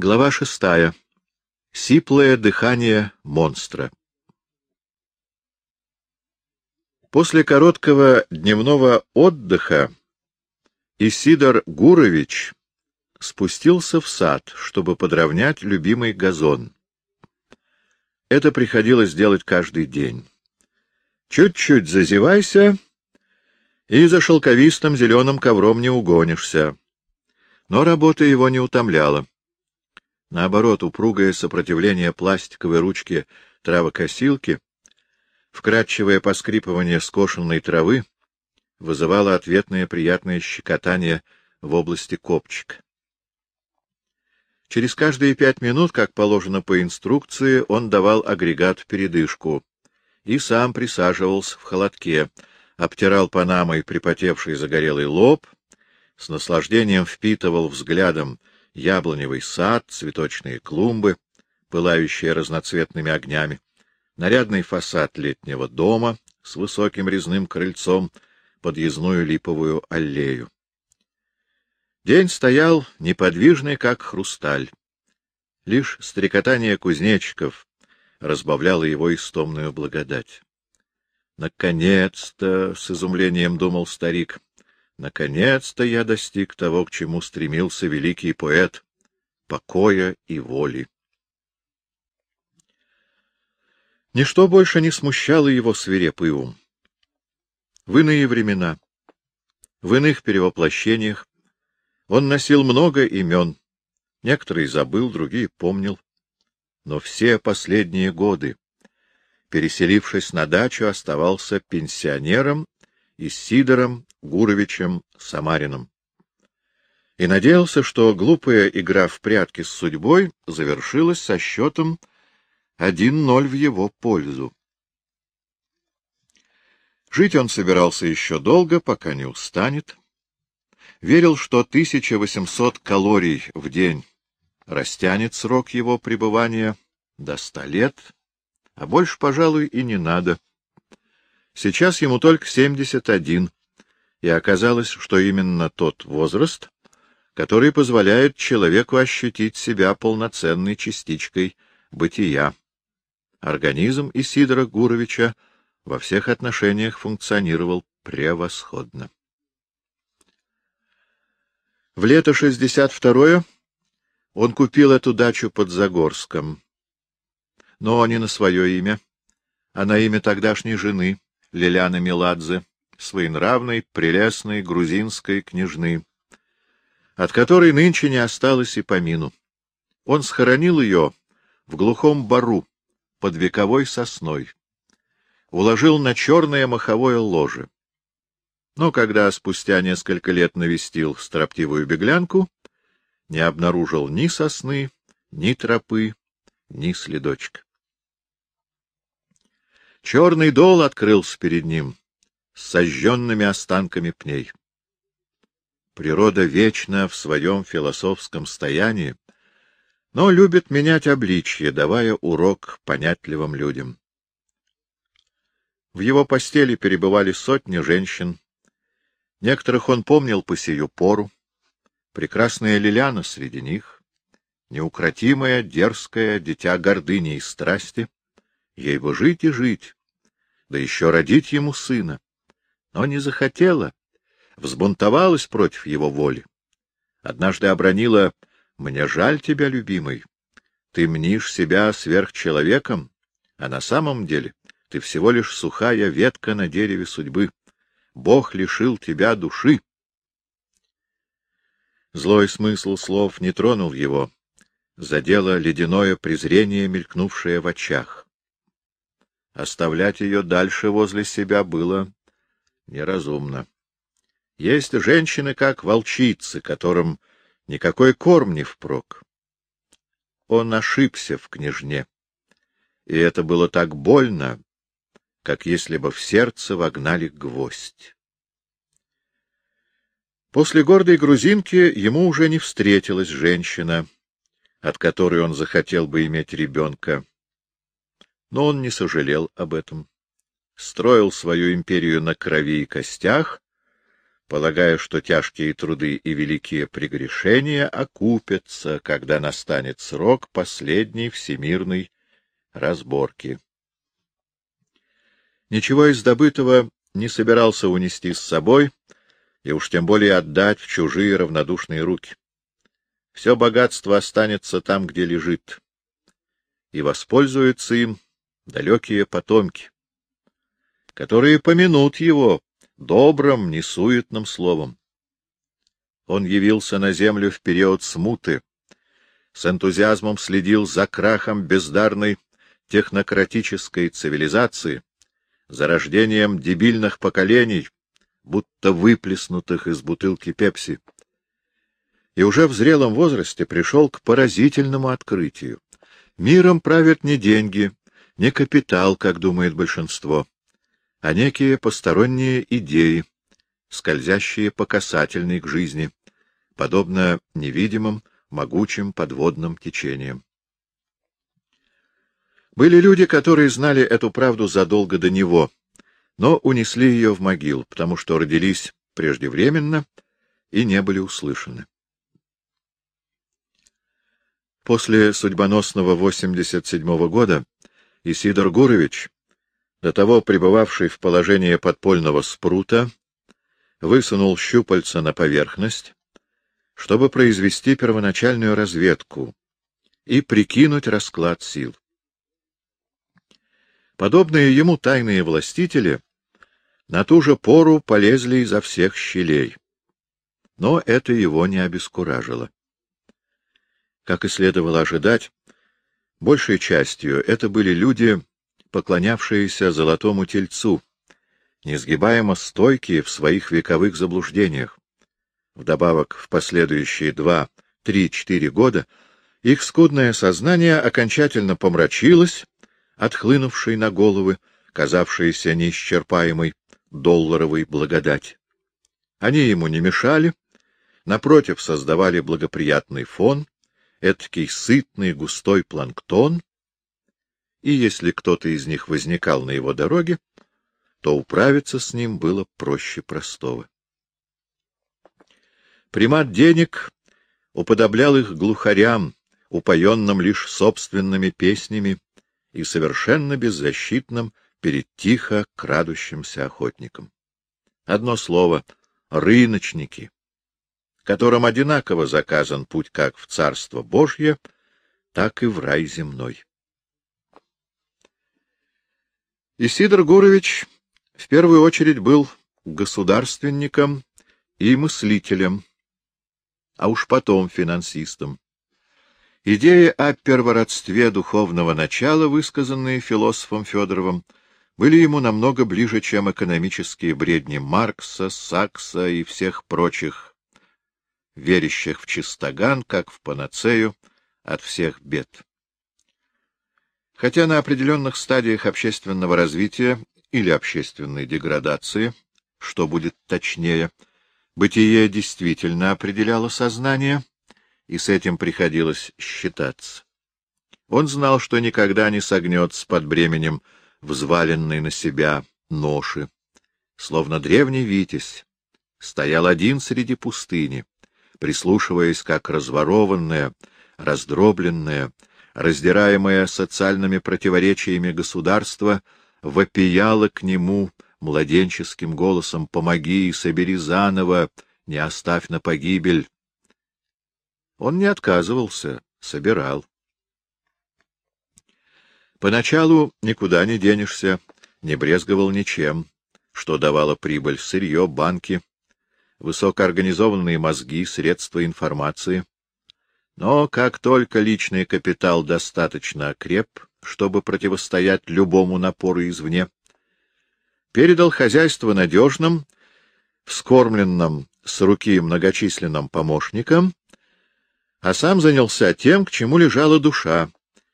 Глава шестая. Сиплое дыхание монстра. После короткого дневного отдыха Исидор Гурович спустился в сад, чтобы подровнять любимый газон. Это приходилось делать каждый день. Чуть-чуть зазевайся, и за шелковистым зеленым ковром не угонишься. Но работа его не утомляла. Наоборот, упругое сопротивление пластиковой ручки травокосилки, вкрадчивое поскрипывание скошенной травы вызывало ответное приятное щекотание в области копчика. Через каждые пять минут, как положено по инструкции, он давал агрегат передышку и сам присаживался в холодке, обтирал панамой припотевший загорелый лоб, с наслаждением впитывал взглядом яблоневый сад, цветочные клумбы, пылающие разноцветными огнями, нарядный фасад летнего дома с высоким резным крыльцом, подъездную липовую аллею. День стоял неподвижный, как хрусталь. Лишь стрекотание кузнечиков разбавляло его истомную благодать. «Наконец-то!» — с изумлением думал старик. Наконец-то я достиг того, к чему стремился великий поэт — покоя и воли. Ничто больше не смущало его свирепый ум. В иные времена, в иных перевоплощениях он носил много имен, некоторые забыл, другие помнил. Но все последние годы, переселившись на дачу, оставался пенсионером и Сидором Гуровичем Самариным. И надеялся, что глупая игра в прятки с судьбой завершилась со счетом 1-0 в его пользу. Жить он собирался еще долго, пока не устанет. Верил, что 1800 калорий в день растянет срок его пребывания до ста лет, а больше, пожалуй, и не надо. Сейчас ему только 71, и оказалось, что именно тот возраст, который позволяет человеку ощутить себя полноценной частичкой бытия. Организм Исидора Гуровича во всех отношениях функционировал превосходно. В лето 62-е он купил эту дачу под Загорском, но не на свое имя, а на имя тогдашней жены, Лиляны Меладзе, своенравной, прелестной грузинской княжны, от которой нынче не осталось и помину. Он схоронил ее в глухом бару под вековой сосной, уложил на черное маховое ложе. Но когда спустя несколько лет навестил строптивую беглянку, не обнаружил ни сосны, ни тропы, ни следочка. Черный дол открылся перед ним, с сожженными останками пней. Природа вечна в своем философском стоянии, но любит менять обличье, давая урок понятливым людям. В его постели перебывали сотни женщин. Некоторых он помнил по сию пору. Прекрасная Лилиана среди них, неукротимая, дерзкая, дитя гордыни и страсти. Ей бы жить и жить, да еще родить ему сына но не захотела, взбунтовалась против его воли. Однажды обронила «Мне жаль тебя, любимый. Ты мнишь себя сверхчеловеком, а на самом деле ты всего лишь сухая ветка на дереве судьбы. Бог лишил тебя души». Злой смысл слов не тронул его, задело ледяное презрение, мелькнувшее в очах. Оставлять ее дальше возле себя было неразумно. Есть женщины, как волчицы, которым никакой корм не впрок. Он ошибся в княжне, и это было так больно, как если бы в сердце вогнали гвоздь. После гордой грузинки ему уже не встретилась женщина, от которой он захотел бы иметь ребенка. Но он не сожалел об этом строил свою империю на крови и костях, полагая, что тяжкие труды и великие прегрешения окупятся, когда настанет срок последней всемирной разборки. Ничего из добытого не собирался унести с собой и уж тем более отдать в чужие равнодушные руки. Все богатство останется там, где лежит, и воспользуются им далекие потомки, которые помянут его добрым, несуетным словом. Он явился на землю в период смуты, с энтузиазмом следил за крахом бездарной технократической цивилизации, за рождением дебильных поколений, будто выплеснутых из бутылки пепси. И уже в зрелом возрасте пришел к поразительному открытию. Миром правят не деньги, не капитал, как думает большинство, а некие посторонние идеи, скользящие по касательной к жизни, подобно невидимым, могучим подводным течениям. Были люди, которые знали эту правду задолго до него, но унесли ее в могилу, потому что родились преждевременно и не были услышаны. После судьбоносного 87 -го года Исидор Гурович, до того пребывавший в положении подпольного спрута, высунул щупальца на поверхность, чтобы произвести первоначальную разведку и прикинуть расклад сил. Подобные ему тайные властители на ту же пору полезли изо всех щелей. Но это его не обескуражило. Как и следовало ожидать, большей частью это были люди, поклонявшиеся золотому тельцу, несгибаемо стойкие в своих вековых заблуждениях. Вдобавок, в последующие два, три, четыре года их скудное сознание окончательно помрачилось, отхлынувшей на головы, казавшейся неисчерпаемой долларовой благодать. Они ему не мешали, напротив, создавали благоприятный фон, эдакий сытный густой планктон, и если кто-то из них возникал на его дороге, то управиться с ним было проще простого. Примат денег уподоблял их глухарям, упоенным лишь собственными песнями, и совершенно беззащитным перед тихо крадущимся охотником. Одно слово — рыночники, которым одинаково заказан путь как в Царство Божье, так и в рай земной. Исидор Гурович в первую очередь был государственником и мыслителем, а уж потом финансистом. Идеи о первородстве духовного начала, высказанные философом Федоровым, были ему намного ближе, чем экономические бредни Маркса, Сакса и всех прочих, верящих в чистоган, как в панацею от всех бед. Хотя на определенных стадиях общественного развития или общественной деградации, что будет точнее, бытие действительно определяло сознание — и с этим приходилось считаться. Он знал, что никогда не согнется под бременем взваленной на себя ноши. Словно древний Витязь, стоял один среди пустыни, прислушиваясь, как разворованное, раздробленное, раздираемое социальными противоречиями государство вопияло к нему младенческим голосом «Помоги, собери заново, не оставь на погибель». Он не отказывался, собирал. Поначалу никуда не денешься, не брезговал ничем, что давало прибыль, сырье, банки, высокоорганизованные мозги, средства информации. Но как только личный капитал достаточно окреп, чтобы противостоять любому напору извне, передал хозяйство надежным, вскормленным с руки многочисленным помощникам а сам занялся тем, к чему лежала душа,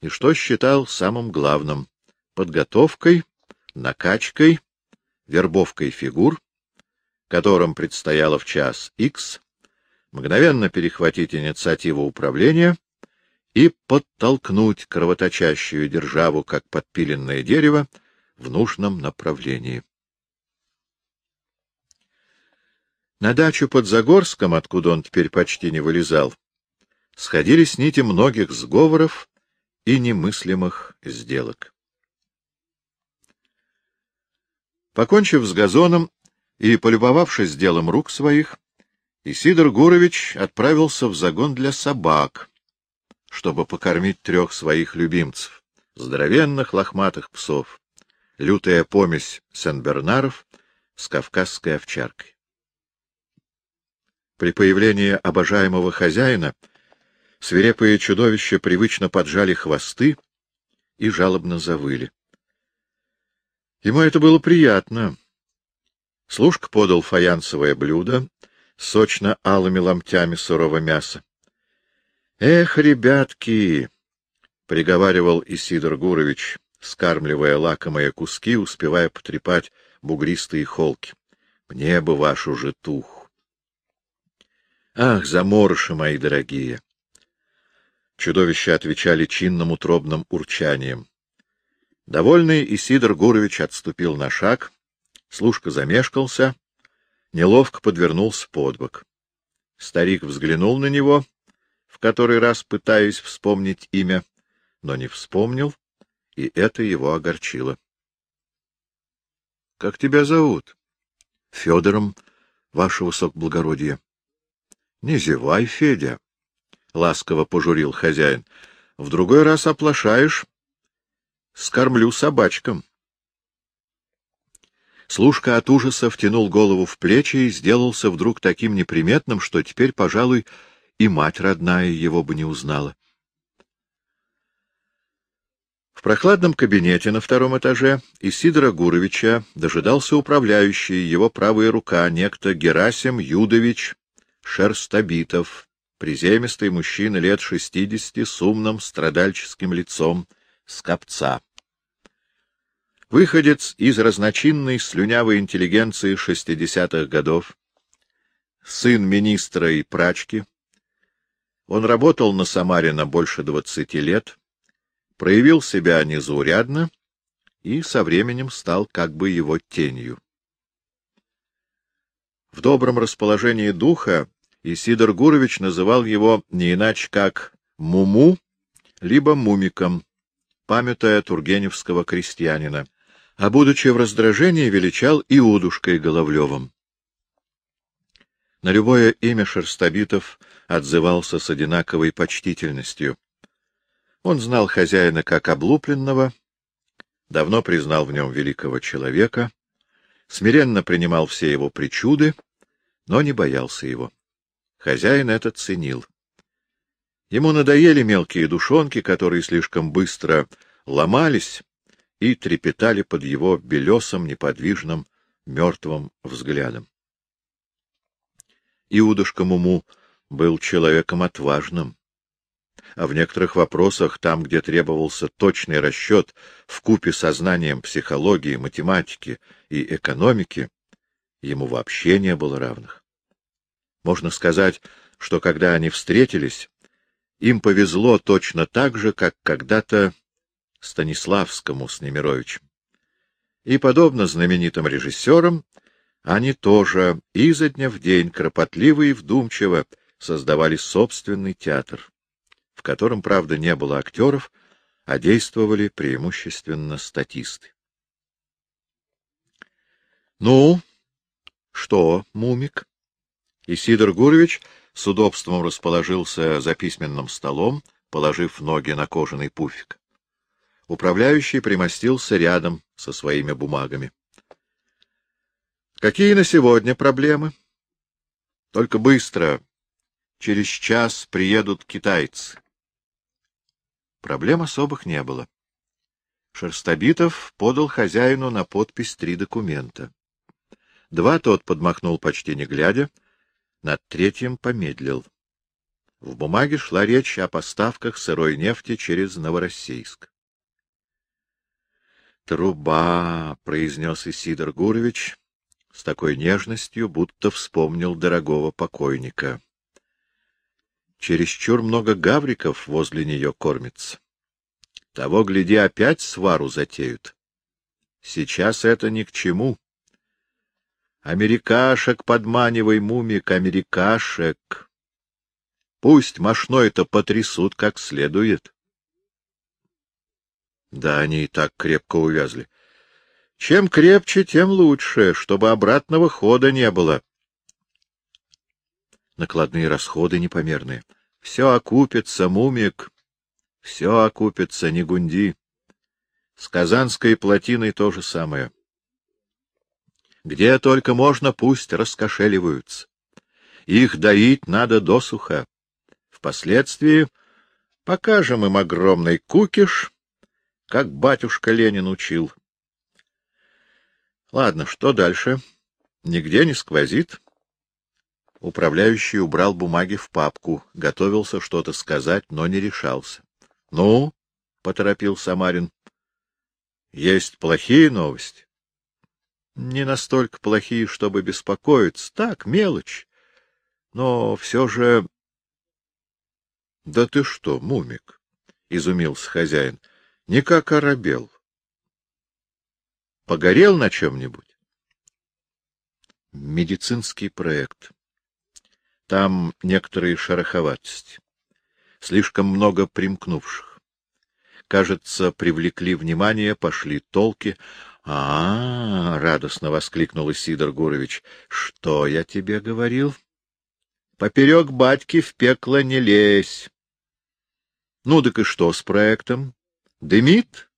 и что считал самым главным — подготовкой, накачкой, вербовкой фигур, которым предстояло в час X мгновенно перехватить инициативу управления и подтолкнуть кровоточащую державу, как подпиленное дерево, в нужном направлении. На дачу под Загорском, откуда он теперь почти не вылезал, сходились нити многих сговоров и немыслимых сделок. Покончив с газоном и полюбовавшись делом рук своих, Исидор Гурович отправился в загон для собак, чтобы покормить трех своих любимцев, здоровенных лохматых псов, лютая помесь Сен-Бернаров с кавказской овчаркой. При появлении обожаемого хозяина свирепые чудовища привычно поджали хвосты и жалобно завыли. Ему это было приятно. Служка подал фаянсовое блюдо сочно-алыми ломтями сырого мяса. — Эх, ребятки! — приговаривал Исидор Гурович, скармливая лакомые куски, успевая потрепать бугристые холки. — Мне бы вашу житух. Ах, заморыши мои дорогие! Чудовища отвечали чинным утробным урчанием. Довольный Исидор Гурович отступил на шаг, служка замешкался, неловко подвернулся под бок. Старик взглянул на него, в который раз пытаясь вспомнить имя, но не вспомнил, и это его огорчило. — Как тебя зовут? — Федором, ваше высокоблагородие. — Не зевай, Федя, — ласково пожурил хозяин. — В другой раз оплошаешь, скормлю собачкам. Служка от ужаса втянул голову в плечи и сделался вдруг таким неприметным, что теперь, пожалуй, и мать родная его бы не узнала. В прохладном кабинете на втором этаже Исидора Гуровича дожидался управляющий, его правая рука, некто Герасим Юдович Шерстобитов, приземистый мужчина лет шестидесяти с умным страдальческим лицом, скопца. Выходец из разночинной слюнявой интеллигенции шестидесятых годов, сын министра и прачки, он работал на Самарина больше двадцати лет, проявил себя незаурядно и со временем стал как бы его тенью. В добром расположении духа Исидор Гурович называл его не иначе как Муму, либо Мумиком, памятая тургеневского крестьянина, а, будучи в раздражении, величал Иудушкой Головлевым. На любое имя Шерстобитов отзывался с одинаковой почтительностью. Он знал хозяина как облупленного, давно признал в нем великого человека, смиренно принимал все его причуды, но не боялся его. Хозяин это ценил. Ему надоели мелкие душонки, которые слишком быстро ломались и трепетали под его белесым, неподвижным, мертвым взглядом. Иудушка Муму был человеком отважным, а в некоторых вопросах, там, где требовался точный расчет в купе со знанием психологии, математики и экономики, ему вообще не было равных. Можно сказать, что когда они встретились, им повезло точно так же, как когда-то Станиславскому с Немировичем. И, подобно знаменитым режиссерам, они тоже изо дня в день кропотливо и вдумчиво создавали собственный театр, в котором, правда, не было актеров, а действовали преимущественно статисты. — Ну, что, Мумик? Исидор Гурович с удобством расположился за письменным столом, положив ноги на кожаный пуфик. Управляющий примостился рядом со своими бумагами. — Какие на сегодня проблемы? — Только быстро. Через час приедут китайцы. Проблем особых не было. Шерстобитов подал хозяину на подпись три документа. Два тот подмахнул почти не глядя, над третьим помедлил. В бумаге шла речь о поставках сырой нефти через Новороссийск. «Труба!» — произнес Исидор Гурович с такой нежностью, будто вспомнил дорогого покойника. Чересчур много гавриков возле нее кормится. Того, гляди, опять свару затеют. Сейчас это ни к чему. Америкашек подманивай, мумик, америкашек. Пусть мошной-то потрясут как следует. Да, они и так крепко увязли. Чем крепче, тем лучше, чтобы обратного хода не было. Накладные расходы непомерные. Все окупится, мумик, все окупится, не гунди. С Казанской плотиной то же самое. Где только можно, пусть раскошеливаются. Их доить надо досуха. Впоследствии покажем им огромный кукиш, как батюшка Ленин учил. Ладно, что дальше? Нигде не сквозит? Управляющий убрал бумаги в папку, готовился что-то сказать, но не решался. — Ну, — поторопил Самарин, — есть плохие новости? — Не настолько плохие, чтобы беспокоиться. Так, мелочь. Но все же... — Да ты что, Мумик? — изумился хозяин. — Никак оробел. Погорел на чем-нибудь? Медицинский проект. Там некоторые шероховатости. Слишком много примкнувших. Кажется, привлекли внимание, пошли толки. А, -а, -а радостно воскликнул Сидор Гурович. — Что я тебе говорил? — Поперек батьки в пекло не лезь. — Ну, так и что с проектом? Дымит?